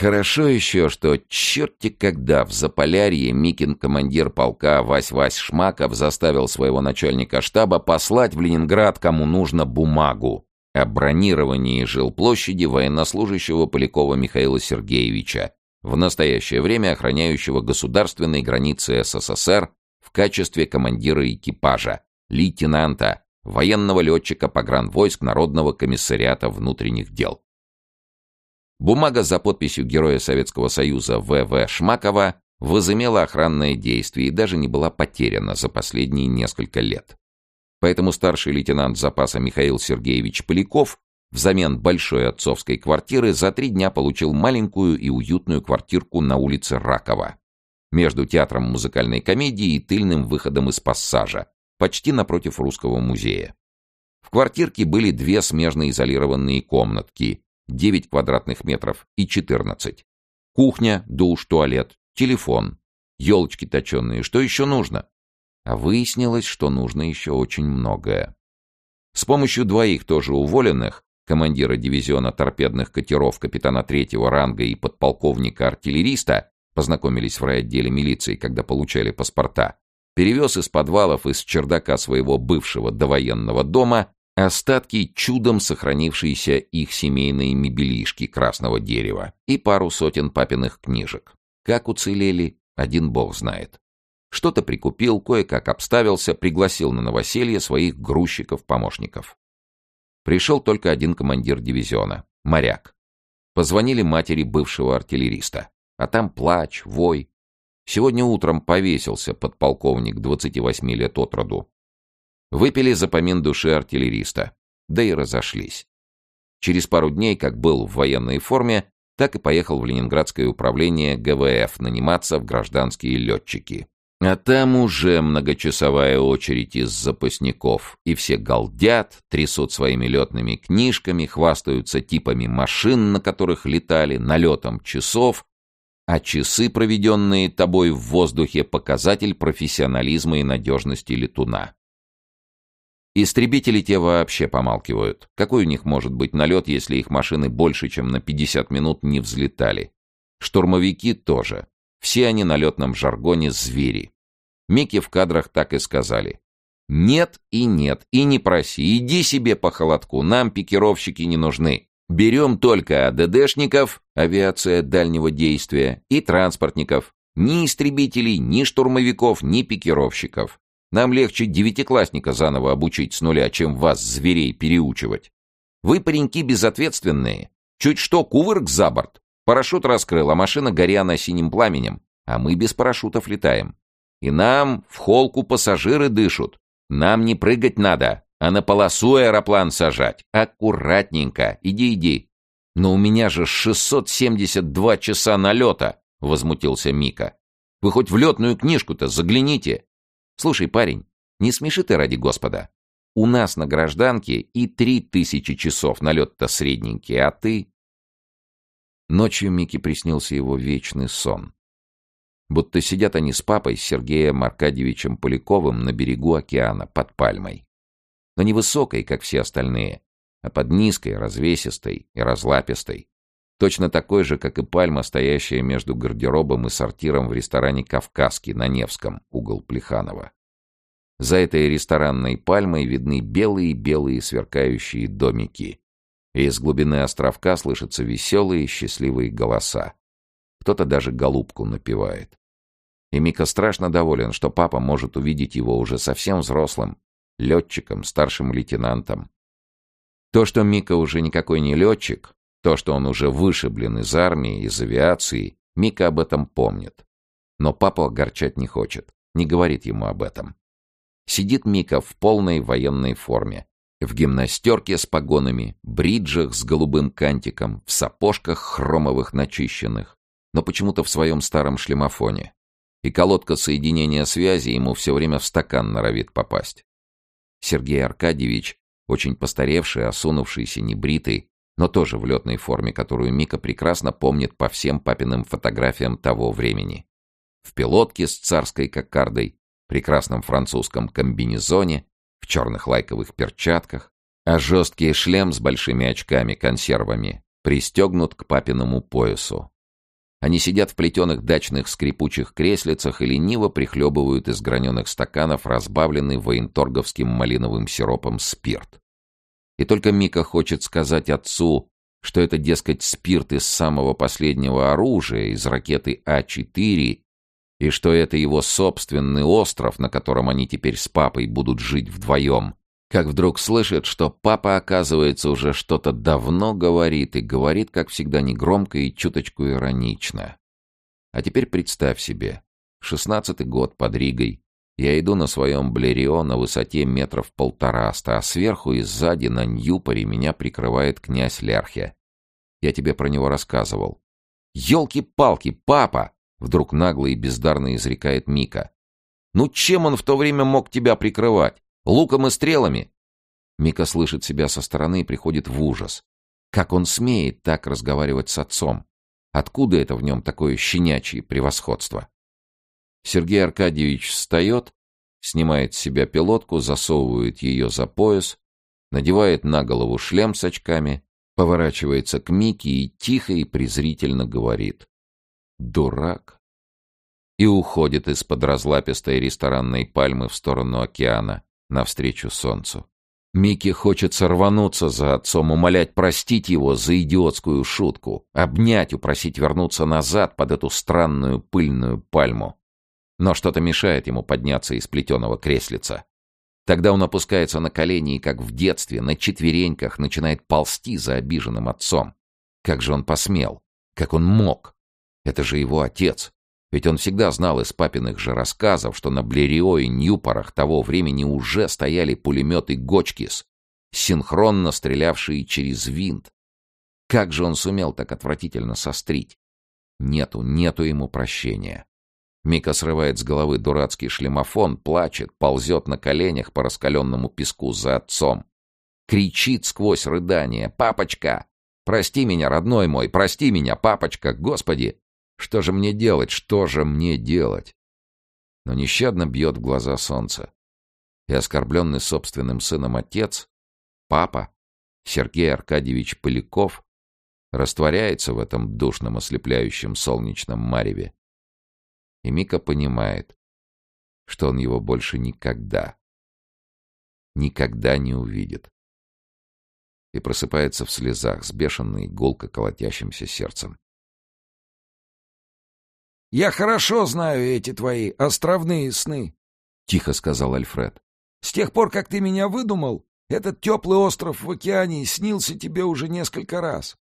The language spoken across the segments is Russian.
Хорошо еще, что черти когда в Заполярье Микин командир полка Вась-Вась Шмаков заставил своего начальника штаба послать в Ленинград кому нужно бумагу о бронировании жилплощади военнослужащего Полякова Михаила Сергеевича, в настоящее время охраняющего государственные границы СССР в качестве командира экипажа, лейтенанта, военного летчика погранвойск Народного комиссариата внутренних дел. Бумага за подписью Героя Советского Союза В.В. Шмакова возымела охранное действие и даже не была потеряна за последние несколько лет. Поэтому старший лейтенант запаса Михаил Сергеевич Поляков взамен большой отцовской квартиры за три дня получил маленькую и уютную квартирку на улице Ракова, между театром музыкальной комедии и тыльным выходом из пассажа, почти напротив Русского музея. В квартирке были две смежно изолированные комнатки, 9 квадратных метров и 14. Кухня, душ, туалет, телефон, елочки точеные. Что еще нужно? А выяснилось, что нужно еще очень многое. С помощью двоих тоже уволенных, командира дивизиона торпедных катеров капитана третьего ранга и подполковника-артиллериста, познакомились в райотделе милиции, когда получали паспорта, перевез из подвалов из чердака своего бывшего довоенного дома остатки чудом сохранившиеся их семейные мебелишки красного дерева и пару сотен папиных книжек. Как уцелели, один бог знает. Что-то прикупил, кое-как обставился, пригласил на новоселье своих грузчиков-помощников. Пришел только один командир дивизиона, моряк. Позвонили матери бывшего артиллериста. А там плач, вой. Сегодня утром повесился подполковник 28 лет от роду. Выпили за помин души артиллериста. Да и разошлись. Через пару дней, как был в военной форме, так и поехал в Ленинградское управление ГВФ наниматься в гражданские летчики. А там уже многочасовая очередь из запасников, и все галдят, трясут своими летными книжками, хвастаются типами машин, на которых летали, налетом часов, а часы, проведенные тобой в воздухе, показатель профессионализма и надежности летуна. Истребители те вообще помалкивают. Какой у них может быть налет, если их машины больше, чем на 50 минут не взлетали? Штурмовики тоже. Все они на летном жаргоне звери. Микки в кадрах так и сказали. Нет и нет, и не проси, иди себе по холодку, нам пикировщики не нужны. Берем только АДДшников, авиация дальнего действия, и транспортников. Ни истребителей, ни штурмовиков, ни пикировщиков. Нам легче девятиклассника заново обучить с нуля, чем вас, зверей, переучивать. Вы, пареньки, безответственные. Чуть что, кувырк за борт. Парашют раскрыл, а машина горя на синим пламенем. А мы без парашютов летаем. И нам в холку пассажиры дышат. Нам не прыгать надо, а на полосу аэроплан сажать. Аккуратненько. Иди, иди. Но у меня же 672 часа налета, возмутился Мика. Вы хоть в летную книжку-то загляните. Слушай, парень, не смеши ты ради господа. У нас на гражданке и три тысячи часов налет-то средненький, а ты... Ночью Мике приснился его вечный сон. Будто сидят они с папой, Сергеем Аркадьевичем Поляковым на берегу океана, под пальмой. Но не высокой, как все остальные, а под низкой, развесистой и разлапистой. Точно такой же, как и пальма, стоящая между гардеробом и сортиром в ресторане «Кавказский» на Невском, угол Плеханова. За этой ресторанной пальмой видны белые-белые сверкающие домики. И из глубины островка слышатся веселые, счастливые голоса. Кто-то даже голубку напевает. И Мика страшно доволен, что папа может увидеть его уже совсем взрослым, летчиком, старшим лейтенантом. То, что Мика уже никакой не летчик, то, что он уже вышиблен из армии, из авиации, Мика об этом помнит. Но папа огорчать не хочет, не говорит ему об этом. Сидит Мика в полной военной форме, в гимнастерке с погонами, бриджах с голубым кантиком, в сапожках хромовых начищенных, но почему-то в своем старом шлемофоне. И колодка соединения связи ему все время в стакан норовит попасть. Сергей Аркадьевич, очень постаревший, осунувшийся, небритый, но тоже в летной форме, которую Мика прекрасно помнит по всем папиным фотографиям того времени. В пилотке с царской кокардой, прекрасном французском комбинезоне, в черных лайковых перчатках, а жесткий шлем с большими очками-консервами пристегнут к папиному поясу. Они сидят в плетеных дачных скрипучих креслицах и лениво прихлебывают из граненых стаканов разбавленный военторговским малиновым сиропом спирт. И только Мика хочет сказать отцу, что это, дескать, спирт из самого последнего оружия, из ракеты А-4, и что это его собственный остров, на котором они теперь с папой будут жить вдвоем, как вдруг слышит, что папа, оказывается, уже что-то давно говорит, и говорит, как всегда, негромко и чуточку иронично. А теперь представь себе, шестнадцатый год под Ригой, я иду на своем Блерио на высоте метров полтораста, а сверху и сзади на Ньюпоре меня прикрывает князь Лерхе. Я тебе про него рассказывал. «Елки-палки, папа!» — вдруг нагло и бездарно изрекает Мика. «Ну чем он в то время мог тебя прикрывать? Луком и стрелами!» Мика слышит себя со стороны и приходит в ужас. Как он смеет так разговаривать с отцом? Откуда это в нем такое щенячье превосходство? Сергей Аркадьевич встает, снимает с себя пилотку, засовывает ее за пояс, надевает на голову шлем с очками, поворачивается к Мике и тихо и презрительно говорит «Дурак!» и уходит из-под разлапистой ресторанной пальмы в сторону океана, навстречу солнцу. Микки хочется рвануться за отцом, умолять простить его за идиотскую шутку, обнять, упросить вернуться назад под эту странную пыльную пальму. Но что-то мешает ему подняться из плетеного креслица. Тогда он опускается на колени и, как в детстве, на четвереньках начинает ползти за обиженным отцом. Как же он посмел? Как он мог? Это же его отец. Ведь он всегда знал из папиных же рассказов, что на Блерио и Ньюпорах того времени уже стояли пулеметы Гочкис, синхронно стрелявшие через винт. Как же он сумел так отвратительно сострить? Нету, нету ему прощения. Мика срывает с головы дурацкий шлемофон, плачет, ползет на коленях по раскаленному песку за отцом. Кричит сквозь рыдание «Папочка! Прости меня, родной мой, прости меня, папочка, Господи! Что же мне делать, что же мне делать?» Но нещадно бьет в глаза солнце. И оскорбленный собственным сыном отец, папа, Сергей Аркадьевич Поляков, растворяется в этом душном ослепляющем солнечном мареве и Мика понимает, что он его больше никогда, никогда не увидит. И просыпается в слезах с бешеной, гулко колотящимся сердцем. «Я хорошо знаю эти твои островные сны», — тихо сказал Альфред. «С тех пор, как ты меня выдумал, этот теплый остров в океане снился тебе уже несколько раз».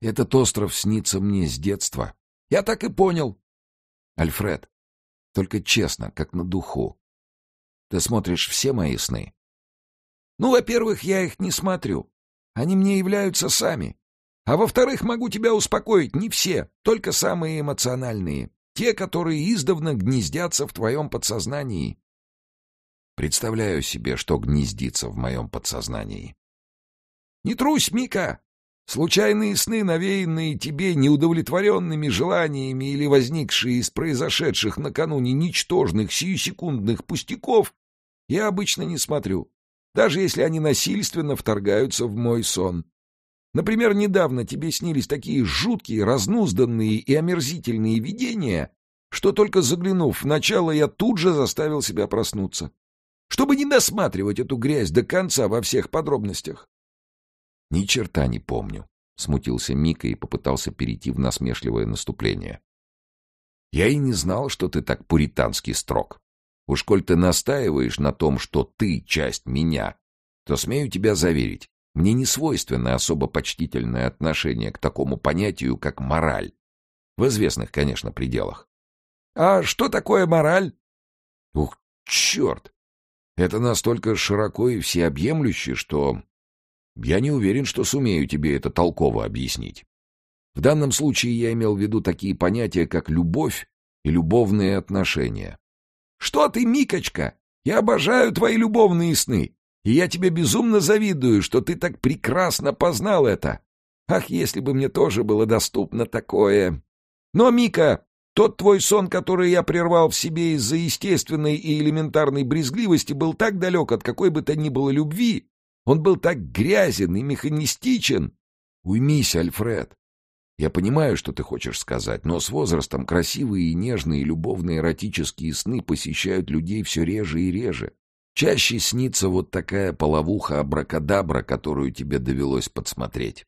«Этот остров снится мне с детства». «Я так и понял. Альфред, только честно, как на духу. Ты смотришь все мои сны? Ну, во-первых, я их не смотрю. Они мне являются сами. А во-вторых, могу тебя успокоить, не все, только самые эмоциональные. Те, которые издавна гнездятся в твоем подсознании. Представляю себе, что гнездится в моем подсознании. Не трусь, Мика! Случайные сны, навеянные тебе неудовлетворенными желаниями или возникшие из произошедших накануне ничтожных сиюсекундных пустяков, я обычно не смотрю, даже если они насильственно вторгаются в мой сон. Например, недавно тебе снились такие жуткие, разнузданные и омерзительные видения, что только заглянув в начало, я тут же заставил себя проснуться, чтобы не досматривать эту грязь до конца во всех подробностях. Ни черта не помню. Смутился Мика и попытался перейти в насмешливое наступление. Я и не знал, что ты так пуритански строг. Уж коль ты настаиваешь на том, что ты часть меня, то смею тебя заверить, мне не свойственно особо почтительное отношение к такому понятию, как мораль. В известных, конечно, пределах. А что такое мораль? Ух, черт! Это настолько широко и всеобъемлюще, что я не уверен, что сумею тебе это толково объяснить. В данном случае я имел в виду такие понятия, как любовь и любовные отношения. «Что ты, Микочка? Я обожаю твои любовные сны, и я тебе безумно завидую, что ты так прекрасно познал это. Ах, если бы мне тоже было доступно такое! Но, Мика, тот твой сон, который я прервал в себе из-за естественной и элементарной брезгливости, был так далек от какой бы то ни было любви, он был так грязен и механистичен. Уймись, Альфред. Я понимаю, что ты хочешь сказать, но с возрастом красивые и нежные любовные эротические сны посещают людей все реже и реже. Чаще снится вот такая половуха абракадабра, которую тебе довелось подсмотреть.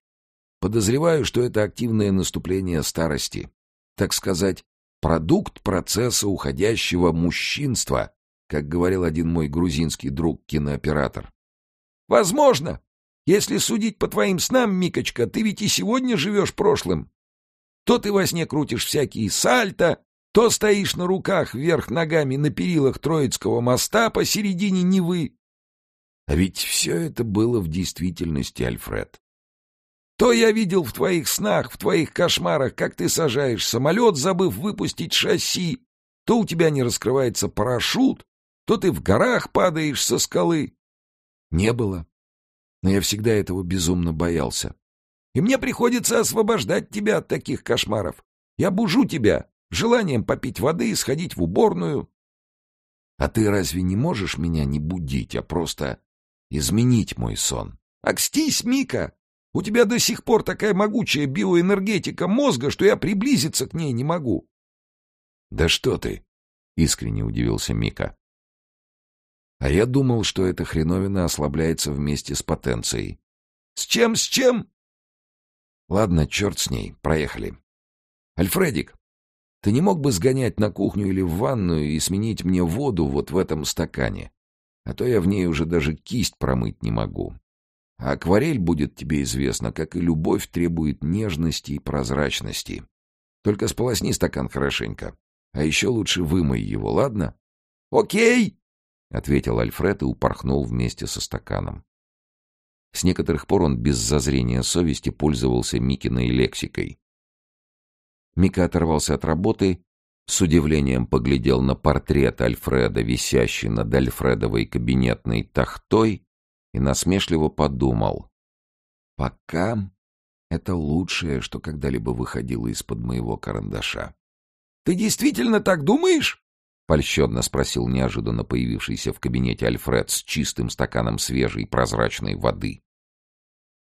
Подозреваю, что это активное наступление старости. Так сказать, продукт процесса уходящего мужчинства, как говорил один мой грузинский друг-кинооператор. Возможно. Если судить по твоим снам, Микочка, ты ведь и сегодня живешь прошлым. То ты во сне крутишь всякие сальто, то стоишь на руках вверх ногами на перилах Троицкого моста посередине Невы. А ведь все это было в действительности, Альфред. То я видел в твоих снах, в твоих кошмарах, как ты сажаешь самолет, забыв выпустить шасси, то у тебя не раскрывается парашют, то ты в горах падаешь со скалы. Не было. Но я всегда этого безумно боялся. И мне приходится освобождать тебя от таких кошмаров. Я бужу тебя желанием попить воды и сходить в уборную. А ты разве не можешь меня не будить, а просто изменить мой сон? Акстись, Мика! У тебя до сих пор такая могучая биоэнергетика мозга, что я приблизиться к ней не могу. — Да что ты! — искренне удивился Мика. А я думал, что эта хреновина ослабляется вместе с потенцией. С чем, с чем? Ладно, черт с ней, проехали. Альфредик, ты не мог бы сгонять на кухню или в ванную и сменить мне воду вот в этом стакане? А то я в ней уже даже кисть промыть не могу. А акварель будет тебе известно, как и любовь требует нежности и прозрачности. Только сполосни стакан хорошенько. А еще лучше вымой его, ладно? Окей! — ответил Альфред и упорхнул вместе со стаканом. С некоторых пор он без зазрения совести пользовался Микиной лексикой. Мика оторвался от работы, с удивлением поглядел на портрет Альфреда, висящий над Альфредовой кабинетной тахтой, и насмешливо подумал. «Пока это лучшее, что когда-либо выходило из-под моего карандаша». «Ты действительно так думаешь?» Польщенно спросил неожиданно появившийся в кабинете Альфред с чистым стаканом свежей прозрачной воды.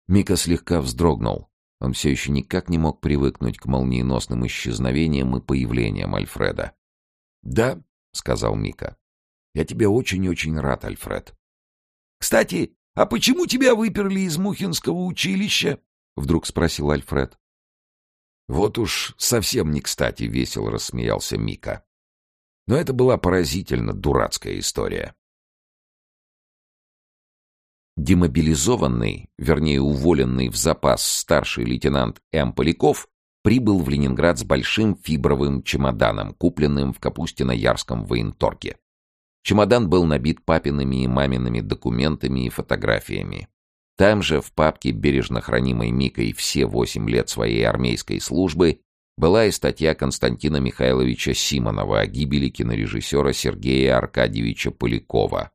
Мика слегка вздрогнул. Он все еще никак не мог привыкнуть к молниеносным исчезновениям и появлениям Альфреда. «Да», — сказал Мика, — «я тебе очень-очень рад, Альфред». «Кстати, а почему тебя выперли из Мухинского училища?» — вдруг спросил Альфред. «Вот уж совсем не кстати», — весело рассмеялся Мика. Но это была поразительно дурацкая история. Демобилизованный, вернее уволенный в запас старший лейтенант М. Поляков прибыл в Ленинград с большим фибровым чемоданом, купленным в Капустино-Ярском военторге. Чемодан был набит папиными и мамиными документами и фотографиями. Там же, в папке, бережно хранимой Микой все восемь лет своей армейской службы, была и статья Константина Михайловича Симонова о гибели кинорежиссера Сергея Аркадьевича Полякова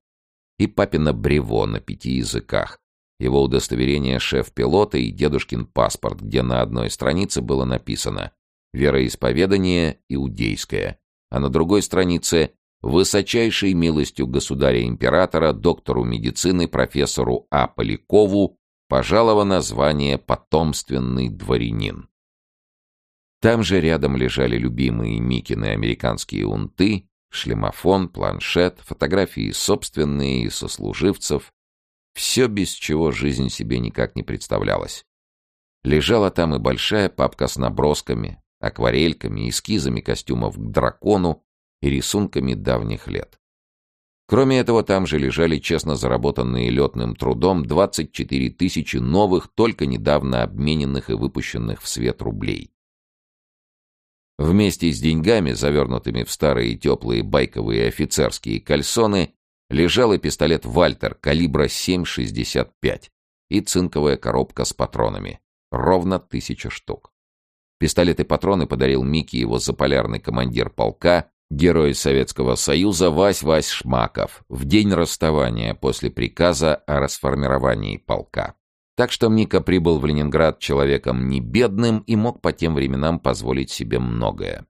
и папина брево на пяти языках, его удостоверение шеф-пилота и дедушкин паспорт, где на одной странице было написано «Вероисповедание иудейское», а на другой странице «Высочайшей милостью государя-императора, доктору медицины, профессору А. Полякову пожаловано звание «Потомственный дворянин». Там же рядом лежали любимые Микины американские унты, шлемофон, планшет, фотографии собственные и сослуживцев. Все, без чего жизнь себе никак не представлялась. Лежала там и большая папка с набросками, акварельками, эскизами костюмов к дракону и рисунками давних лет. Кроме этого, там же лежали честно заработанные летным трудом 24 тысячи новых, только недавно обмененных и выпущенных в свет рублей. Вместе с деньгами, завернутыми в старые теплые байковые офицерские кальсоны, лежал и пистолет «Вальтер» калибра 7,65 и цинковая коробка с патронами. Ровно тысяча штук. Пистолет и патроны подарил Микки его заполярный командир полка, герой Советского Союза Вась-Вась Шмаков, в день расставания после приказа о расформировании полка. Так что Мика прибыл в Ленинград человеком не бедным и мог по тем временам позволить себе многое.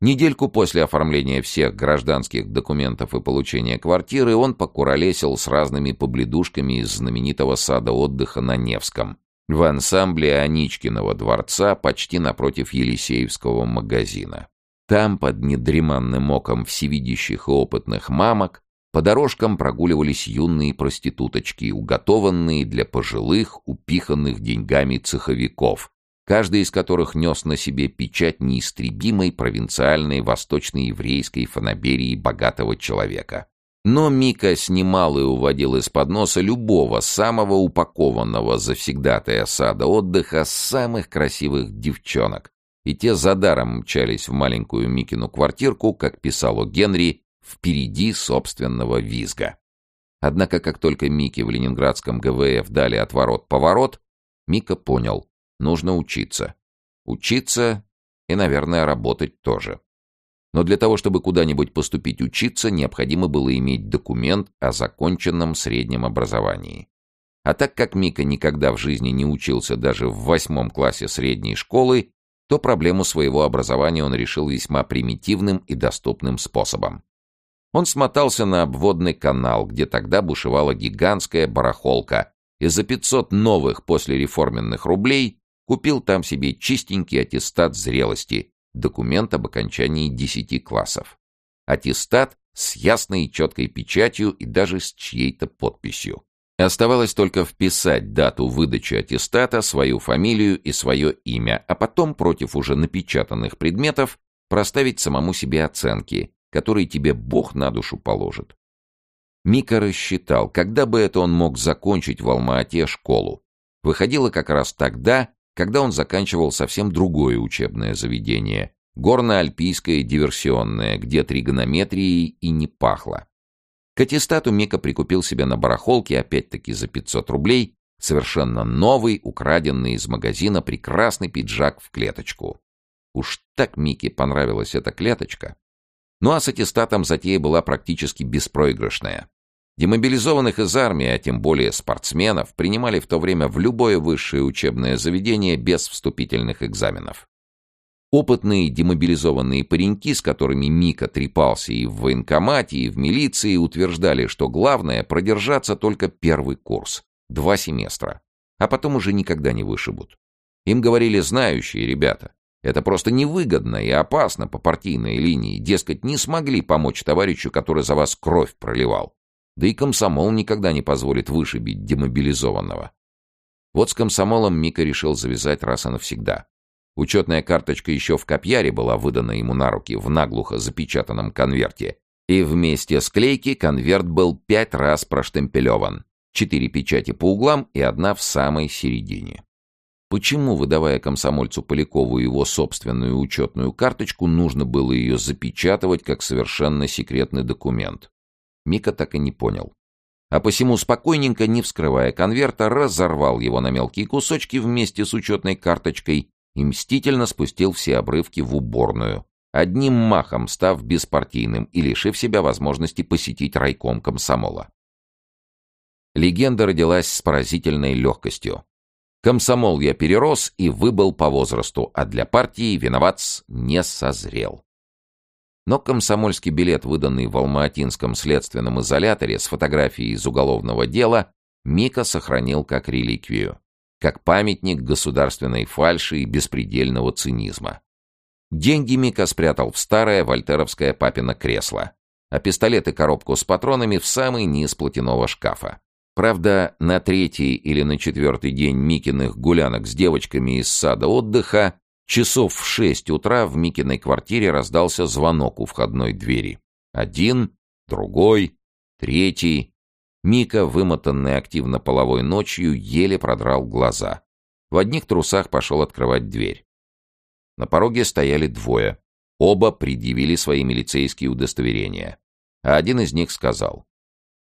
Недельку после оформления всех гражданских документов и получения квартиры он покуролесил с разными побледушками из знаменитого сада отдыха на Невском, В ансамбле Аничкиного дворца почти напротив Елисеевского магазина. Там, под недреманным оком всевидящих и опытных мамок, по дорожкам прогуливались юные проституточки, уготованные для пожилых, упиханных деньгами цеховиков, каждый из которых нес на себе печать неистребимой провинциальной восточноеврейской фанаберии богатого человека. Но Мика снимал и уводил из-под носа любого самого упакованного завсегдатая сада отдыха самых красивых девчонок, и те за даром мчались в маленькую Микину квартирку, как писал о Генри, впереди собственного визга. Однако, как только Мике в ленинградском ГВФ дали отворот-поворот, Мика понял, нужно учиться. Учиться и, наверное, работать тоже. Но для того, чтобы куда-нибудь поступить учиться, необходимо было иметь документ о законченном среднем образовании. А так как Мика никогда в жизни не учился даже в восьмом классе средней школы, то проблему своего образования он решил весьма примитивным и доступным способом. Он смотался на обводный канал, где тогда бушевала гигантская барахолка, и за 500 новых послереформенных рублей купил там себе чистенький аттестат зрелости, документ об окончании 10 классов. Аттестат с ясной и четкой печатью и даже с чьей-то подписью. Оставалось только вписать дату выдачи аттестата, свою фамилию и свое имя, а потом против уже напечатанных предметов проставить самому себе оценки, который тебе Бог на душу положит. Мика рассчитал, когда бы это он мог закончить в Алма-Ате школу. Выходило как раз тогда, когда он заканчивал совсем другое учебное заведение, горно-альпийское диверсионное, где тригонометрией и не пахло. К аттестату Мика прикупил себе на барахолке, опять-таки за 500 рублей, совершенно новый, украденный из магазина прекрасный пиджак в клеточку. Уж так Мике понравилась эта клеточка, ну а с аттестатом затея была практически беспроигрышная. Демобилизованных из армии, а тем более спортсменов, принимали в то время в любое высшее учебное заведение без вступительных экзаменов. Опытные демобилизованные пареньки, с которыми Мика трепался и в военкомате, и в милиции, утверждали, что главное — продержаться только первый курс, два семестра, а потом уже никогда не вышибут. Им говорили знающие ребята. Это просто невыгодно и опасно по партийной линии. Дескать, не смогли помочь товарищу, который за вас кровь проливал. Да и комсомол никогда не позволит вышибить демобилизованного. Вот с комсомолом Мика решил завязать раз и навсегда. Учетная карточка еще в Копьяре была выдана ему на руки в наглухо запечатанном конверте. И вместе с клейки конверт был пять раз проштемпелеван. Четыре печати по углам и одна в самой середине. Почему, выдавая комсомольцу Полякову его собственную учетную карточку, нужно было ее запечатывать как совершенно секретный документ? Мика так и не понял. А посему спокойненько, не вскрывая конверта, разорвал его на мелкие кусочки вместе с учетной карточкой и мстительно спустил все обрывки в уборную, одним махом став беспартийным и лишив себя возможности посетить райком комсомола. Легенда родилась с поразительной легкостью. Комсомол я перерос и выбыл по возрасту, а для партии виноват не созрел. Но комсомольский билет, выданный в Алма-Атинском следственном изоляторе с фотографией из уголовного дела, Мика сохранил как реликвию, как памятник государственной фальши и беспредельного цинизма. Деньги Мика спрятал в старое вольтеровское папино кресло, а пистолет и коробку с патронами в самый низ платяного шкафа. Правда, на третий или на четвертый день Микиных гулянок с девочками из сада отдыха часов в шесть утра в Микиной квартире раздался звонок у входной двери. Один, другой, третий. Мика, вымотанный активно половой ночью, еле продрал глаза. В одних трусах пошел открывать дверь. На пороге стояли двое. Оба предъявили свои милицейские удостоверения. А один из них сказал.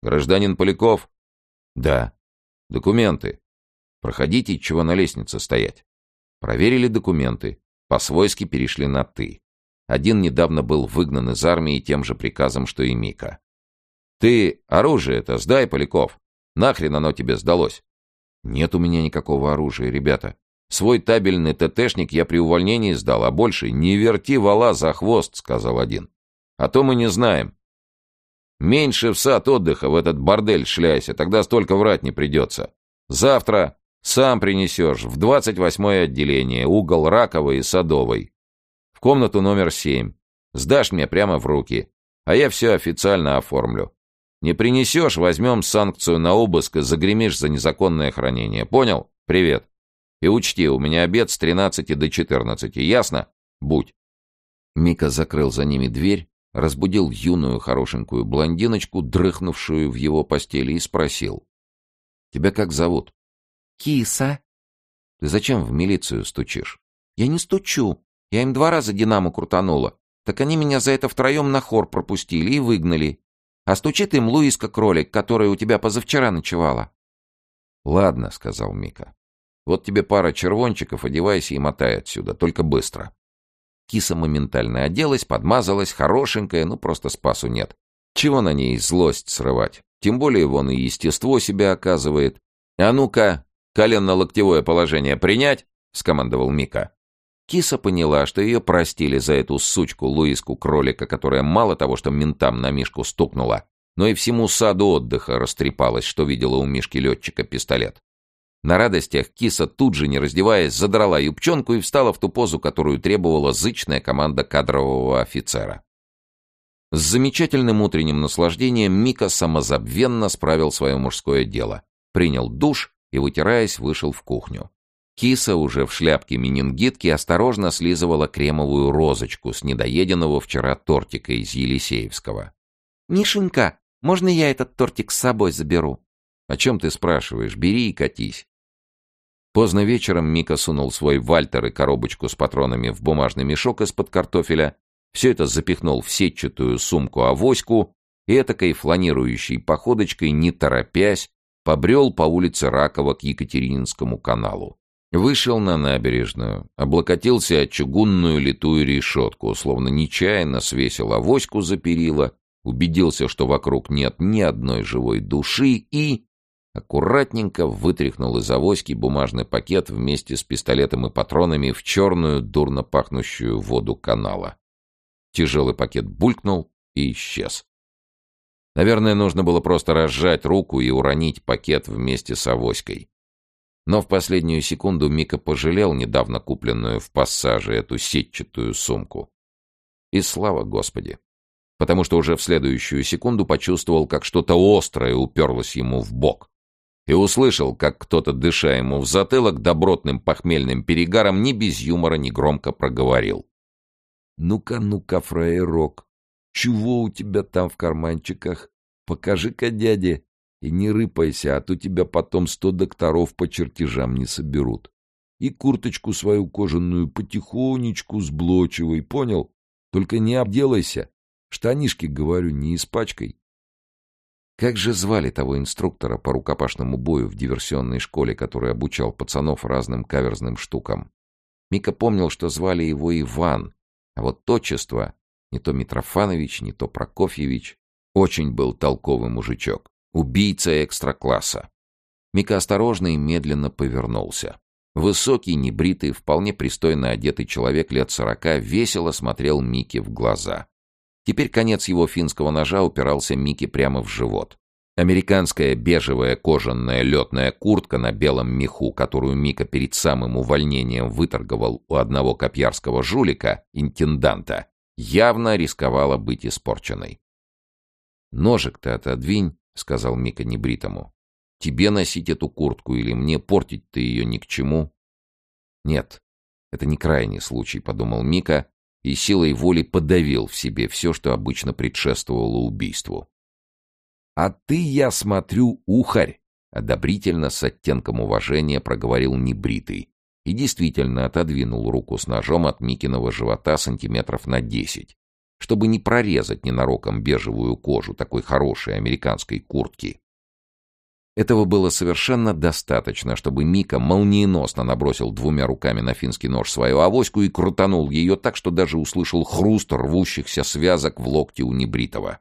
«Гражданин Поляков, да. Документы. Проходите, чего на лестнице стоять. Проверили документы. По-свойски перешли на «ты». Один недавно был выгнан из армии тем же приказом, что и Мика. «Ты оружие это сдай, Поляков. Нахрен оно тебе сдалось?» «Нет у меня никакого оружия, ребята. Свой табельный ТТшник я при увольнении сдал, а больше не верти вала за хвост», — сказал один. «А то мы не знаем. Меньше в сад отдыха в этот бордель шляйся, тогда столько врать не придется. Завтра Сам принесешь в двадцать восьмое отделение, угол Раковой и Садовой. В комнату номер семь. Сдашь мне прямо в руки, а я все официально оформлю. Не принесешь, возьмем санкцию на обыск и загремишь за незаконное хранение. Понял? Привет. И учти, у меня обед с тринадцати до четырнадцати. Ясно? Будь. Мика закрыл за ними дверь, разбудил юную хорошенькую блондиночку, дрыхнувшую в его постели, и спросил. «Тебя как зовут?» «Киса». «Ты зачем в милицию стучишь?» «Я не стучу. Я им два раза динамо крутанула. Так они меня за это втроем на хор пропустили и выгнали. А стучит им Луиска Кролик, которая у тебя позавчера ночевала». «Ладно», — сказал Мика. «Вот тебе пара червончиков, одевайся и мотай отсюда, только быстро». Киса моментально оделась, подмазалась, хорошенькая, ну просто спасу нет. Чего на ней злость срывать? Тем более вон и естество себя оказывает. «А ну-ка, коленно-локтевое положение принять!» — скомандовал Мика. Киса поняла, что ее простили за эту сучку Луиску Кролика, которая мало того, что ментам на Мишку стукнула, но и всему саду отдыха растрепалась, что видела у Мишки летчика пистолет. На радостях киса тут же, не раздеваясь, задрала юбчонку и встала в ту позу, которую требовала зычная команда кадрового офицера. С замечательным утренним наслаждением Мика самозабвенно справил свое мужское дело, принял душ и, вытираясь, вышел в кухню. Киса уже в шляпке менингитки осторожно слизывала кремовую розочку с недоеденного вчера тортика из Елисеевского. «Мишенька, можно я этот тортик с собой заберу?» «О чем ты спрашиваешь? Бери и катись». Поздно вечером Мика сунул свой вальтер и коробочку с патронами в бумажный мешок из-под картофеля, все это запихнул в сетчатую сумку-авоську и этакой фланирующей походочкой, не торопясь, побрел по улице Ракова к Екатерининскому каналу. Вышел на набережную, облокотился о чугунную литую решетку, словно нечаянно свесил авоську за перила, убедился, что вокруг нет ни одной живой души и аккуратненько вытряхнул из авоськи бумажный пакет вместе с пистолетом и патронами в черную, дурно пахнущую воду канала. Тяжелый пакет булькнул и исчез. Наверное, нужно было просто разжать руку и уронить пакет вместе с авоськой. Но в последнюю секунду Мика пожалел недавно купленную в пассаже эту сетчатую сумку. И слава Господи! Потому что уже в следующую секунду почувствовал, как что-то острое уперлось ему в бок и услышал, как кто-то, дыша ему в затылок, добротным похмельным перегаром ни без юмора, ни громко проговорил. «Ну-ка, ну-ка, фраерок, чего у тебя там в карманчиках? Покажи-ка дяде, и не рыпайся, а то тебя потом сто докторов по чертежам не соберут. И курточку свою кожаную потихонечку сблочивай, понял? Только не обделайся. Штанишки, говорю, не испачкай. Как же звали того инструктора по рукопашному бою в диверсионной школе, который обучал пацанов разным каверзным штукам? Мика помнил, что звали его Иван, а вот отчество не то Митрофанович, не то Прокофьевич. Очень был толковый мужичок, убийца экстра-класса. Мика осторожно и медленно повернулся. Высокий, небритый, вполне пристойно одетый человек лет сорока весело смотрел Мике в глаза. Теперь конец его финского ножа упирался Микки прямо в живот. Американская бежевая кожаная летная куртка на белом меху, которую Мика перед самым увольнением выторговал у одного копьярского жулика, интенданта, явно рисковала быть испорченной. «Ножик-то отодвинь», — сказал Мика небритому. «Тебе носить эту куртку или мне портить-то ее ни к чему?» «Нет, это не крайний случай», — подумал Мика и силой воли подавил в себе все, что обычно предшествовало убийству. «А ты, я смотрю, ухарь!» — одобрительно с оттенком уважения проговорил небритый и действительно отодвинул руку с ножом от Микиного живота сантиметров на десять, чтобы не прорезать ненароком бежевую кожу такой хорошей американской куртки. Этого было совершенно достаточно, чтобы Мика молниеносно набросил двумя руками на финский нож свою авоську и крутанул ее так, что даже услышал хруст рвущихся связок в локте у небритого.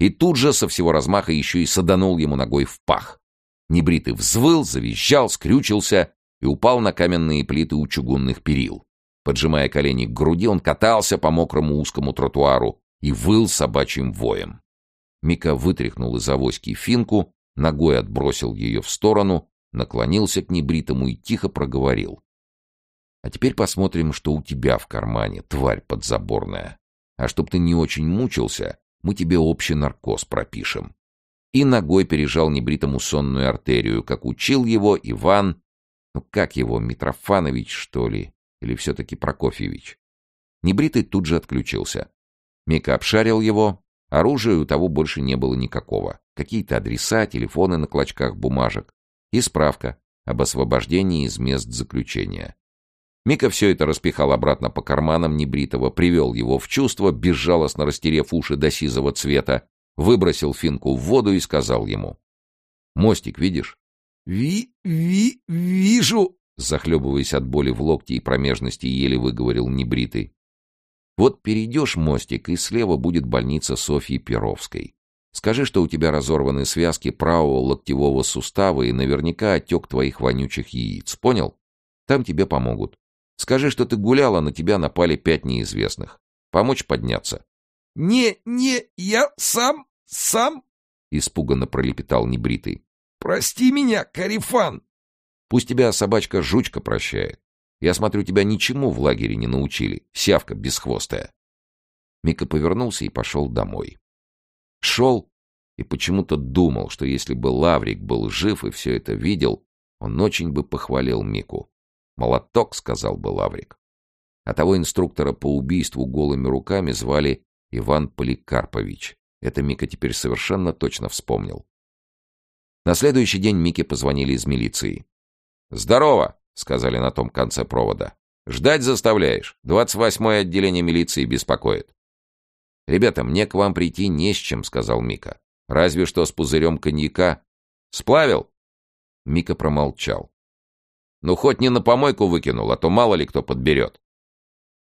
И тут же со всего размаха еще и саданул ему ногой в пах. Небритый взвыл, завизжал, скрючился и упал на каменные плиты у чугунных перил. Поджимая колени к груди, он катался по мокрому узкому тротуару и выл собачьим воем. Мика вытряхнул из авоськи финку, ногой отбросил ее в сторону наклонился к небритому и тихо проговорил. «А теперь посмотрим, что у тебя в кармане, тварь подзаборная. А чтоб ты не очень мучился, мы тебе общий наркоз пропишем». И ногой пережал небритому сонную артерию, как учил его Иван... Ну, как его, Митрофанович, что ли? Или все-таки Прокофьевич? Небритый тут же отключился. Мика обшарил его. Оружия у того больше не было никакого. Какие-то адреса, телефоны на клочках бумажек. И справка об освобождении из мест заключения. Мика все это распихал обратно по карманам небритого, привел его в чувство, безжалостно растерев уши до сизого цвета, выбросил финку в воду и сказал ему. «Мостик видишь?» «Ви... ви... вижу!» Захлебываясь от боли в локте и промежности, еле выговорил небритый. «Вот перейдешь мостик, и слева будет больница Софьи Перовской. Скажи, что у тебя разорваны связки правого локтевого сустава и наверняка отек твоих вонючих яиц. Понял? Там тебе помогут. Скажи, что ты гуляла, на тебя напали пять неизвестных. Помочь подняться?» «Не, не, я сам, сам!» — испуганно пролепетал небритый. «Прости меня, Карифан!» Пусть тебя собачка-жучка прощает. Я смотрю, тебя ничему в лагере не научили. Сявка бесхвостая. Мика повернулся и пошел домой. Шел и почему-то думал, что если бы Лаврик был жив и все это видел, он очень бы похвалил Мику. «Молоток», — сказал бы Лаврик. А того инструктора по убийству голыми руками звали Иван Поликарпович. Это Мика теперь совершенно точно вспомнил. На следующий день Мике позвонили из милиции. «Здорово!» — сказали на том конце провода. «Ждать заставляешь. Двадцать восьмое отделение милиции беспокоит». «Ребята, мне к вам прийти не с чем», — сказал Мика. «Разве что с пузырем коньяка. Сплавил?» Мика промолчал. «Ну, хоть не на помойку выкинул, а то мало ли кто подберет».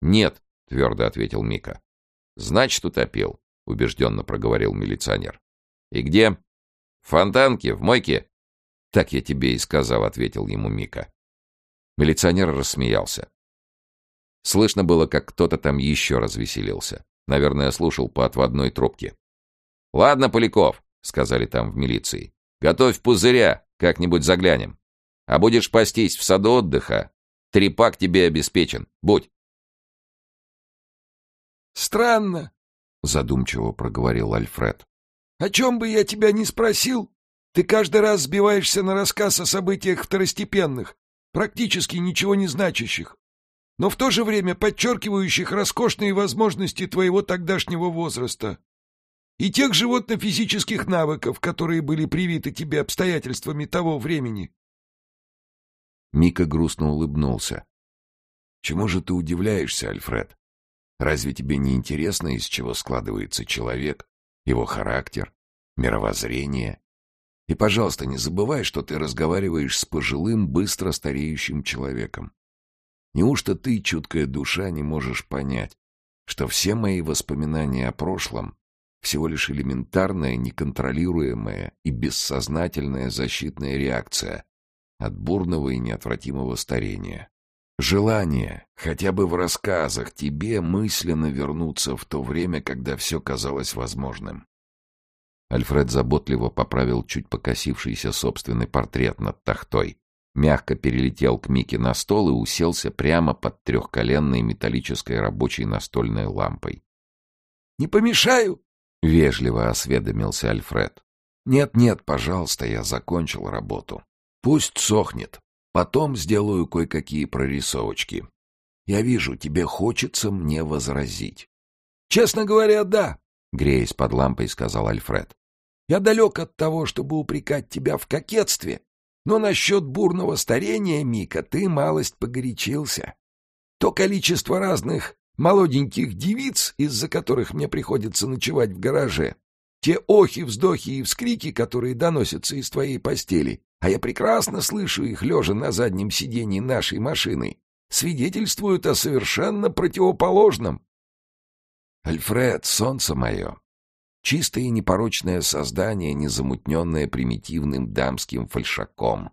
«Нет», — твердо ответил Мика. «Значит, утопил», — убежденно проговорил милиционер. «И где?» «В фонтанке, в мойке?» «Так я тебе и сказал», — ответил ему Мика. Милиционер рассмеялся. Слышно было, как кто-то там еще развеселился. Наверное, слушал по отводной трубке. «Ладно, Поляков», — сказали там в милиции. «Готовь пузыря, как-нибудь заглянем. А будешь пастись в саду отдыха, трепак тебе обеспечен. Будь». «Странно», — задумчиво проговорил Альфред. «О чем бы я тебя ни спросил, ты каждый раз сбиваешься на рассказ о событиях второстепенных, практически ничего не значащих но в то же время подчеркивающих роскошные возможности твоего тогдашнего возраста и тех животно-физических навыков, которые были привиты тебе обстоятельствами того времени. Мика грустно улыбнулся. «Чему же ты удивляешься, Альфред? Разве тебе не интересно, из чего складывается человек, его характер, мировоззрение? И, пожалуйста, не забывай, что ты разговариваешь с пожилым, быстро стареющим человеком. Неужто ты, чуткая душа, не можешь понять, что все мои воспоминания о прошлом всего лишь элементарная, неконтролируемая и бессознательная защитная реакция от бурного и неотвратимого старения? Желание, хотя бы в рассказах, тебе мысленно вернуться в то время, когда все казалось возможным. Альфред заботливо поправил чуть покосившийся собственный портрет над тахтой мягко перелетел к Мике на стол и уселся прямо под трехколенной металлической рабочей настольной лампой. «Не помешаю?» — вежливо осведомился Альфред. «Нет-нет, пожалуйста, я закончил работу. Пусть сохнет. Потом сделаю кое-какие прорисовочки. Я вижу, тебе хочется мне возразить». «Честно говоря, да», — греясь под лампой, сказал Альфред. «Я далек от того, чтобы упрекать тебя в кокетстве но насчет бурного старения, Мика, ты малость погорячился. То количество разных молоденьких девиц, из-за которых мне приходится ночевать в гараже, те охи, вздохи и вскрики, которые доносятся из твоей постели, а я прекрасно слышу их, лежа на заднем сиденье нашей машины, свидетельствуют о совершенно противоположном. Альфред, солнце мое, Чистое и непорочное создание, незамутненное примитивным дамским фальшаком.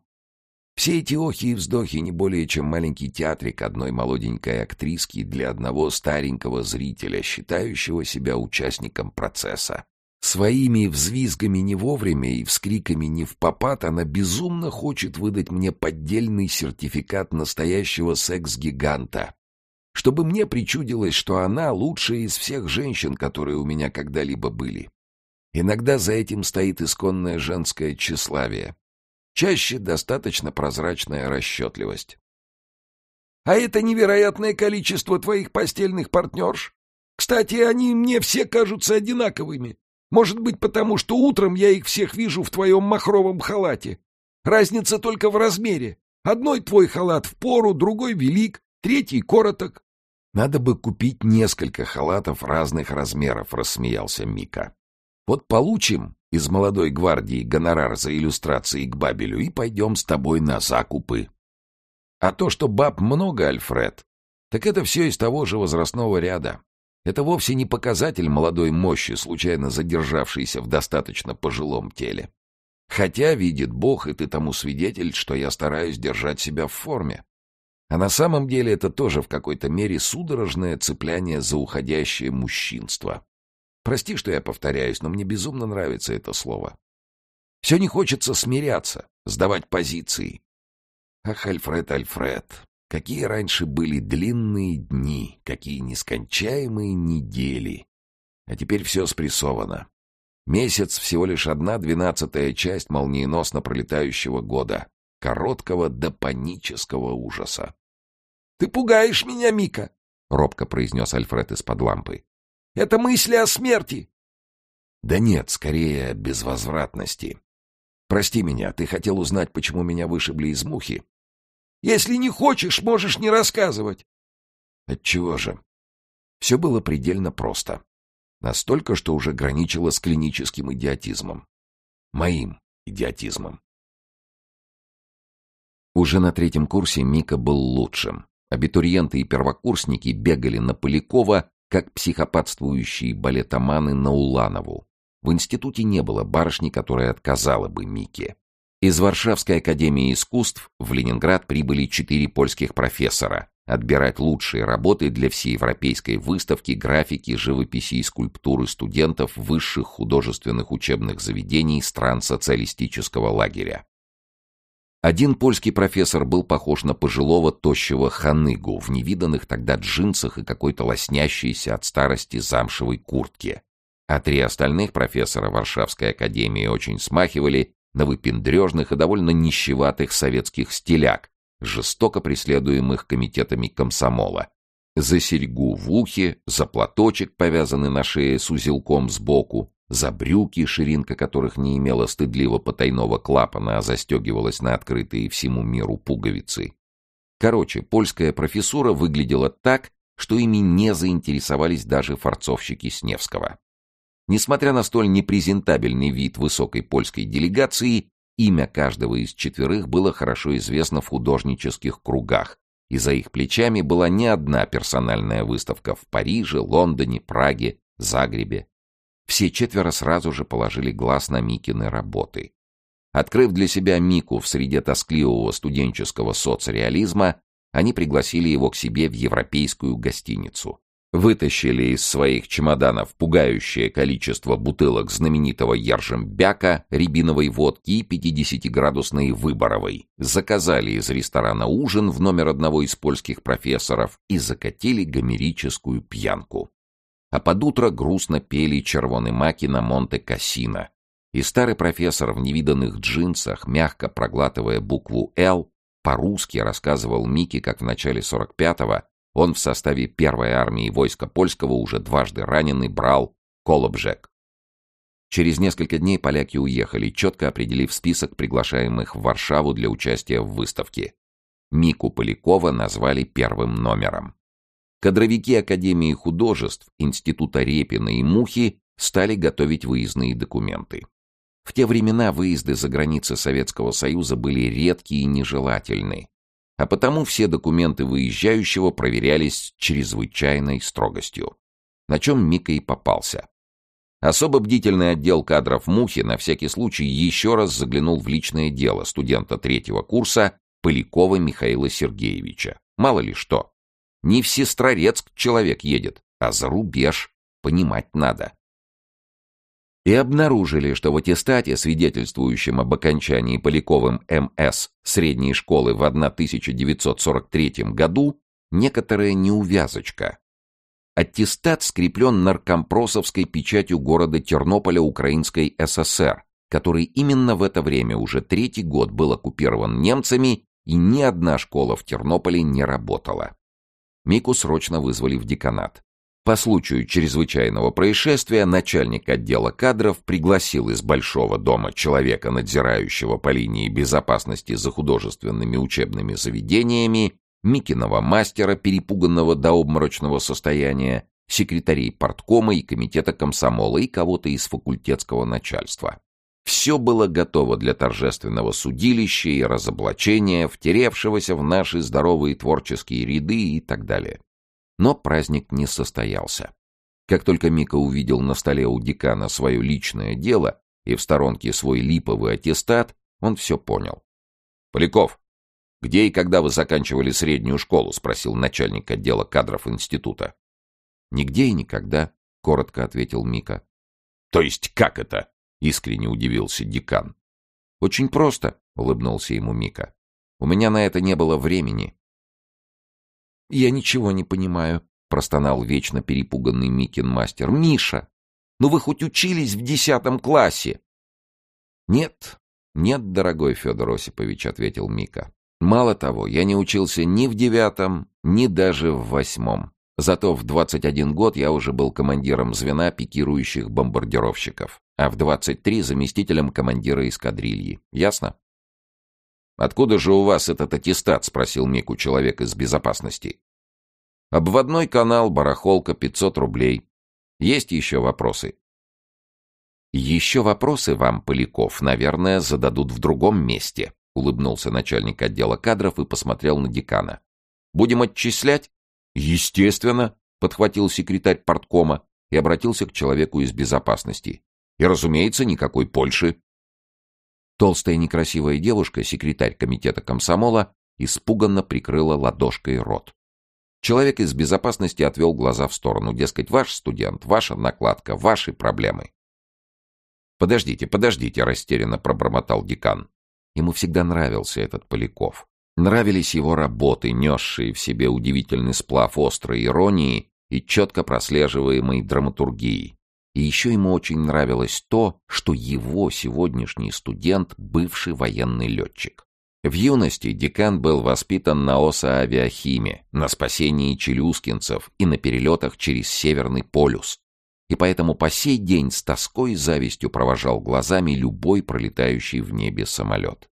Все эти охи и вздохи не более чем маленький театрик одной молоденькой актриски для одного старенького зрителя, считающего себя участником процесса. Своими взвизгами не вовремя и вскриками не в попад она безумно хочет выдать мне поддельный сертификат настоящего секс-гиганта, чтобы мне причудилось, что она лучшая из всех женщин, которые у меня когда-либо были. Иногда за этим стоит исконное женское тщеславие. Чаще достаточно прозрачная расчетливость. А это невероятное количество твоих постельных партнерш. Кстати, они мне все кажутся одинаковыми. Может быть, потому что утром я их всех вижу в твоем махровом халате. Разница только в размере. Одной твой халат в пору, другой велик, третий короток. Надо бы купить несколько халатов разных размеров, рассмеялся Мика. Вот получим из молодой гвардии гонорар за иллюстрации к Бабелю и пойдем с тобой на закупы. А то, что баб много, Альфред, так это все из того же возрастного ряда. Это вовсе не показатель молодой мощи, случайно задержавшейся в достаточно пожилом теле. Хотя, видит Бог, и ты тому свидетель, что я стараюсь держать себя в форме. А на самом деле это тоже в какой-то мере судорожное цепляние за уходящее мужчинство. Прости, что я повторяюсь, но мне безумно нравится это слово. Все не хочется смиряться, сдавать позиции, Ах, Альфред, Альфред, какие раньше были длинные дни, какие нескончаемые недели. А теперь все спрессовано. Месяц всего лишь одна двенадцатая часть молниеносно пролетающего года, короткого до панического ужаса. — Ты пугаешь меня, Мика, — робко произнес Альфред из-под лампы. — Это мысли о смерти. — Да нет, скорее, безвозвратности. Прости меня, ты хотел узнать, почему меня вышибли из мухи? Если не хочешь, можешь не рассказывать. Отчего же? Все было предельно просто. Настолько, что уже граничило с клиническим идиотизмом. Моим идиотизмом. Уже на третьем курсе Мика был лучшим. Абитуриенты и первокурсники бегали на Полякова, как психопатствующие балетоманы на Уланову. В институте не было барышни, которая отказала бы Мике. Из Варшавской академии искусств в Ленинград прибыли четыре польских профессора отбирать лучшие работы для всеевропейской выставки графики, живописи и скульптуры студентов высших художественных учебных заведений стран социалистического лагеря. Один польский профессор был похож на пожилого тощего ханыгу в невиданных тогда джинсах и какой-то лоснящейся от старости замшевой куртке. А три остальных профессора Варшавской академии очень смахивали на выпендрежных и довольно нищеватых советских стиляк, жестоко преследуемых комитетами комсомола. За серьгу в ухе, за платочек, повязанный на шее с узелком сбоку, за брюки, ширинка которых не имела стыдливо потайного клапана, а застегивалась на открытые всему миру пуговицы. Короче, польская профессура выглядела так, что ими не заинтересовались даже форцовщики Сневского. Несмотря на столь непрезентабельный вид высокой польской делегации, имя каждого из четверых было хорошо известно в художнических кругах, и за их плечами была не одна персональная выставка в Париже, Лондоне, Праге, Загребе. Все четверо сразу же положили глаз на Микины работы. Открыв для себя Мику в среде тоскливого студенческого соцреализма, они пригласили его к себе в европейскую гостиницу вытащили из своих чемоданов пугающее количество бутылок знаменитого Ержембяка, рябиновой водки и 50-градусной Выборовой, заказали из ресторана ужин в номер одного из польских профессоров и закатили гомерическую пьянку. А под утро грустно пели червоны маки на Монте-Кассино. И старый профессор в невиданных джинсах, мягко проглатывая букву «Л», по-русски рассказывал Мике, как в начале 45-го он в составе первой армии войска польского уже дважды раненый брал Колобжек. Через несколько дней поляки уехали, четко определив список приглашаемых в Варшаву для участия в выставке. Мику Полякова назвали первым номером. Кадровики Академии художеств, Института Репина и Мухи стали готовить выездные документы. В те времена выезды за границы Советского Союза были редкие и нежелательны, а потому все документы выезжающего проверялись чрезвычайной строгостью. На чем Мика и попался. Особо бдительный отдел кадров Мухи на всякий случай еще раз заглянул в личное дело студента третьего курса Полякова Михаила Сергеевича. Мало ли что. Не в Сестрорецк человек едет, а за рубеж. Понимать надо. и обнаружили, что в аттестате, свидетельствующем об окончании Поляковым МС средней школы в 1943 году, некоторая неувязочка. Аттестат скреплен наркомпросовской печатью города Тернополя Украинской ССР, который именно в это время уже третий год был оккупирован немцами, и ни одна школа в Тернополе не работала. Мику срочно вызвали в деканат. По случаю чрезвычайного происшествия начальник отдела кадров пригласил из Большого дома человека, надзирающего по линии безопасности за художественными учебными заведениями, Микиного мастера, перепуганного до обморочного состояния, секретарей парткома и комитета комсомола и кого-то из факультетского начальства. Все было готово для торжественного судилища и разоблачения, втеревшегося в наши здоровые творческие ряды и так далее. Но праздник не состоялся. Как только Мика увидел на столе у декана свое личное дело и в сторонке свой липовый аттестат, он все понял. «Поляков, где и когда вы заканчивали среднюю школу?» — спросил начальник отдела кадров института. «Нигде и никогда», — коротко ответил Мика. «То есть как это?» — искренне удивился декан. «Очень просто», — улыбнулся ему Мика. «У меня на это не было времени. «Я ничего не понимаю», — простонал вечно перепуганный Микин мастер. «Миша, ну вы хоть учились в десятом классе?» «Нет, нет, дорогой Федор Осипович», — ответил Мика. «Мало того, я не учился ни в девятом, ни даже в восьмом. Зато в 21 год я уже был командиром звена пикирующих бомбардировщиков, а в 23 заместителем командира эскадрильи. Ясно?» «Откуда же у вас этот аттестат?» — спросил Мику человек из безопасности. «Обводной канал, барахолка, 500 рублей. Есть еще вопросы?» «Еще вопросы вам, Поляков, наверное, зададут в другом месте», — улыбнулся начальник отдела кадров и посмотрел на декана. «Будем отчислять?» «Естественно», — подхватил секретарь порткома и обратился к человеку из безопасности. «И, разумеется, никакой Польши». Толстая некрасивая девушка, секретарь комитета комсомола, испуганно прикрыла ладошкой рот. Человек из безопасности отвел глаза в сторону, дескать, ваш студент, ваша накладка, ваши проблемы. «Подождите, подождите», — растерянно пробормотал декан. Ему всегда нравился этот Поляков. Нравились его работы, несшие в себе удивительный сплав острой иронии и четко прослеживаемой драматургии. И еще ему очень нравилось то, что его сегодняшний студент — бывший военный летчик. В юности декан был воспитан на ОСА-авиахиме, на спасении челюскинцев и на перелетах через Северный полюс. И поэтому по сей день с тоской и завистью провожал глазами любой пролетающий в небе самолет.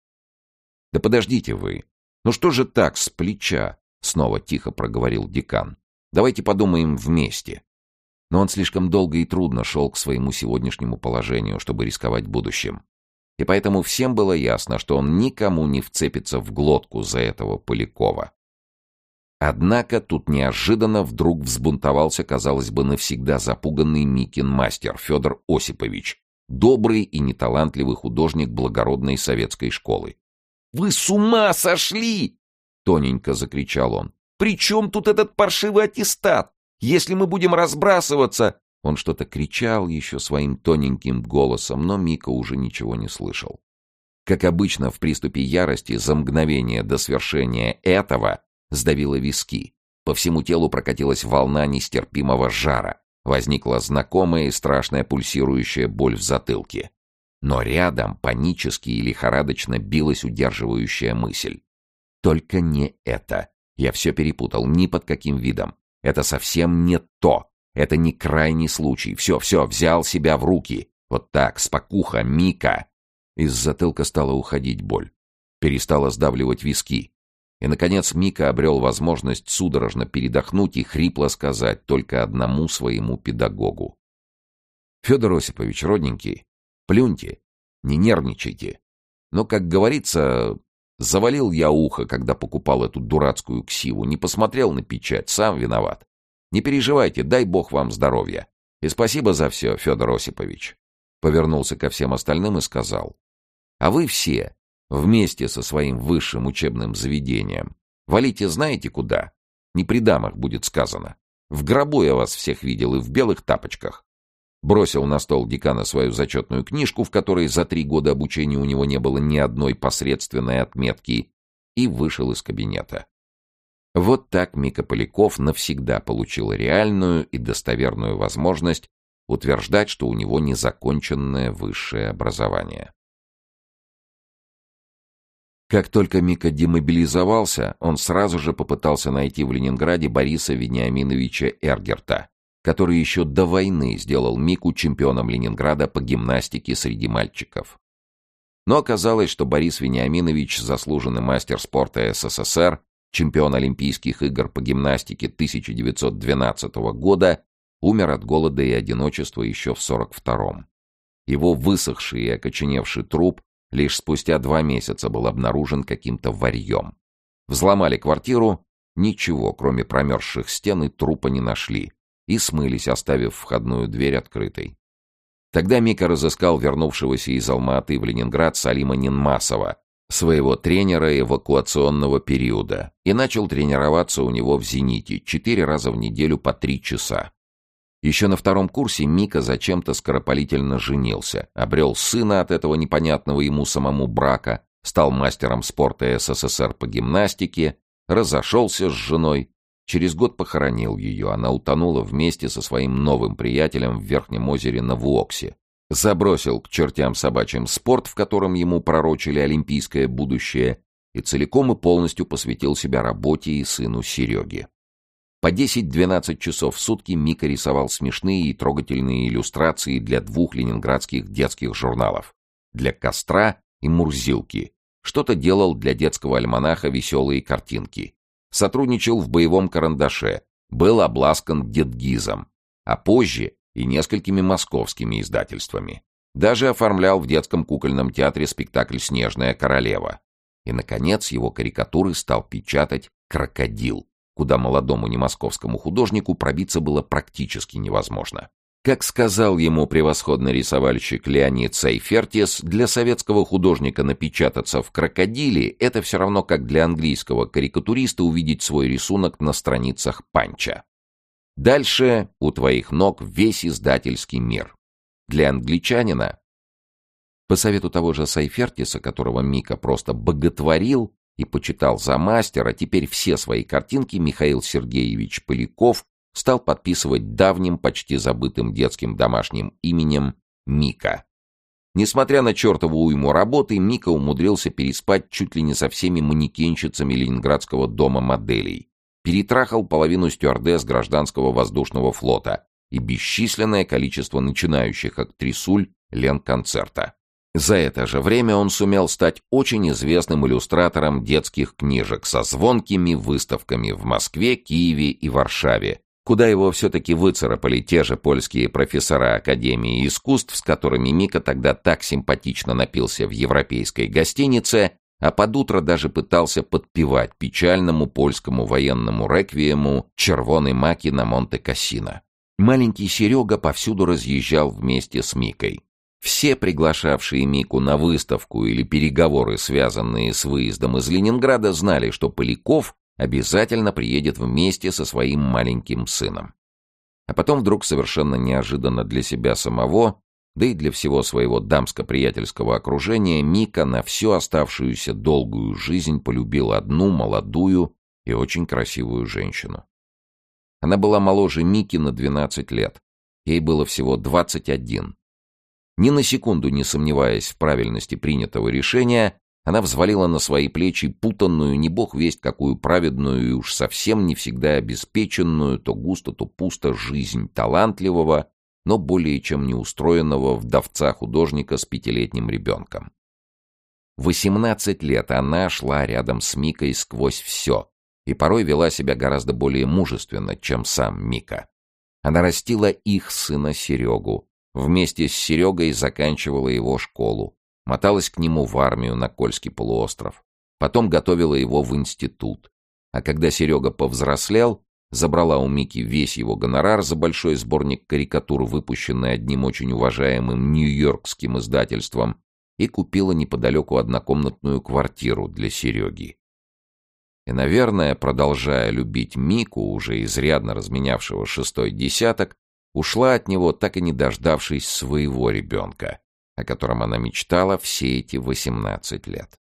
«Да подождите вы! Ну что же так, с плеча?» — снова тихо проговорил декан. «Давайте подумаем вместе. Но он слишком долго и трудно шел к своему сегодняшнему положению, чтобы рисковать будущим. И поэтому всем было ясно, что он никому не вцепится в глотку за этого Полякова. Однако тут неожиданно вдруг взбунтовался, казалось бы, навсегда запуганный Микин мастер Федор Осипович, добрый и неталантливый художник благородной советской школы. «Вы с ума сошли!» — тоненько закричал он. «При чем тут этот паршивый аттестат? Если мы будем разбрасываться...» Он что-то кричал еще своим тоненьким голосом, но Мика уже ничего не слышал. Как обычно, в приступе ярости за мгновение до свершения этого сдавило виски. По всему телу прокатилась волна нестерпимого жара. Возникла знакомая и страшная пульсирующая боль в затылке. Но рядом панически и лихорадочно билась удерживающая мысль. Только не это. Я все перепутал, ни под каким видом. Это совсем не то. Это не крайний случай. Все, все, взял себя в руки. Вот так, спокуха, Мика. Из затылка стала уходить боль. Перестала сдавливать виски. И, наконец, Мика обрел возможность судорожно передохнуть и хрипло сказать только одному своему педагогу. «Федор Осипович, родненький, плюньте, не нервничайте. Но, как говорится, Завалил я ухо, когда покупал эту дурацкую ксиву, не посмотрел на печать, сам виноват. Не переживайте, дай бог вам здоровья. И спасибо за все, Федор Осипович. Повернулся ко всем остальным и сказал. А вы все, вместе со своим высшим учебным заведением, валите знаете куда? Не при дамах будет сказано. В гробу я вас всех видел и в белых тапочках. Бросил на стол декана свою зачетную книжку, в которой за три года обучения у него не было ни одной посредственной отметки, и вышел из кабинета. Вот так Мика Поляков навсегда получил реальную и достоверную возможность утверждать, что у него незаконченное высшее образование. Как только Мика демобилизовался, он сразу же попытался найти в Ленинграде Бориса Вениаминовича Эргерта, который еще до войны сделал Мику чемпионом Ленинграда по гимнастике среди мальчиков. Но оказалось, что Борис Вениаминович, заслуженный мастер спорта СССР, чемпион Олимпийских игр по гимнастике 1912 года, умер от голода и одиночества еще в 42-м. Его высохший и окоченевший труп лишь спустя два месяца был обнаружен каким-то варьем. Взломали квартиру, ничего, кроме промерзших стен и трупа не нашли, и смылись, оставив входную дверь открытой. Тогда Мика разыскал вернувшегося из Алматы в Ленинград Салима Нинмасова, своего тренера эвакуационного периода, и начал тренироваться у него в «Зените» четыре раза в неделю по три часа. Еще на втором курсе Мика зачем-то скоропалительно женился, обрел сына от этого непонятного ему самому брака, стал мастером спорта СССР по гимнастике, разошелся с женой Через год похоронил ее, она утонула вместе со своим новым приятелем в Верхнем озере на Вуоксе. Забросил к чертям собачьим спорт, в котором ему пророчили олимпийское будущее, и целиком и полностью посвятил себя работе и сыну Сереге. По 10-12 часов в сутки Мика рисовал смешные и трогательные иллюстрации для двух ленинградских детских журналов. Для «Костра» и «Мурзилки». Что-то делал для детского альманаха «Веселые картинки» сотрудничал в боевом карандаше, был обласкан дедгизом, а позже и несколькими московскими издательствами. Даже оформлял в детском кукольном театре спектакль «Снежная королева». И, наконец, его карикатуры стал печатать «Крокодил», куда молодому немосковскому художнику пробиться было практически невозможно. Как сказал ему превосходный рисовальщик Леонид Сайфертис, для советского художника напечататься в «Крокодиле» — это все равно как для английского карикатуриста увидеть свой рисунок на страницах Панча. Дальше у твоих ног весь издательский мир. Для англичанина, по совету того же Сайфертиса, которого Мика просто боготворил и почитал за мастера, теперь все свои картинки Михаил Сергеевич Поляков стал подписывать давним, почти забытым детским домашним именем Мика. Несмотря на чертову уйму работы, Мика умудрился переспать чуть ли не со всеми манекенщицами Ленинградского дома моделей. Перетрахал половину стюардесс гражданского воздушного флота и бесчисленное количество начинающих актрисуль Ленконцерта. За это же время он сумел стать очень известным иллюстратором детских книжек со звонкими выставками в Москве, Киеве и Варшаве, куда его все-таки выцарапали те же польские профессора Академии искусств, с которыми Мика тогда так симпатично напился в европейской гостинице, а под утро даже пытался подпевать печальному польскому военному реквиему «Червоной маки» на Монте-Кассино. Маленький Серега повсюду разъезжал вместе с Микой. Все приглашавшие Мику на выставку или переговоры, связанные с выездом из Ленинграда, знали, что Поляков обязательно приедет вместе со своим маленьким сыном. А потом вдруг совершенно неожиданно для себя самого, да и для всего своего дамско-приятельского окружения, Мика на всю оставшуюся долгую жизнь полюбил одну молодую и очень красивую женщину. Она была моложе Мики на 12 лет. Ей было всего 21. Ни на секунду не сомневаясь в правильности принятого решения, она взвалила на свои плечи путанную, не бог весть какую праведную и уж совсем не всегда обеспеченную, то густо, то пусто жизнь талантливого, но более чем неустроенного вдовца-художника с пятилетним ребенком. Восемнадцать лет она шла рядом с Микой сквозь все и порой вела себя гораздо более мужественно, чем сам Мика. Она растила их сына Серегу, вместе с Серегой заканчивала его школу, моталась к нему в армию на Кольский полуостров, потом готовила его в институт. А когда Серега повзрослел, забрала у Мики весь его гонорар за большой сборник карикатур, выпущенный одним очень уважаемым нью-йоркским издательством, и купила неподалеку однокомнатную квартиру для Сереги. И, наверное, продолжая любить Мику, уже изрядно разменявшего шестой десяток, ушла от него, так и не дождавшись своего ребенка, о котором она мечтала все эти 18 лет.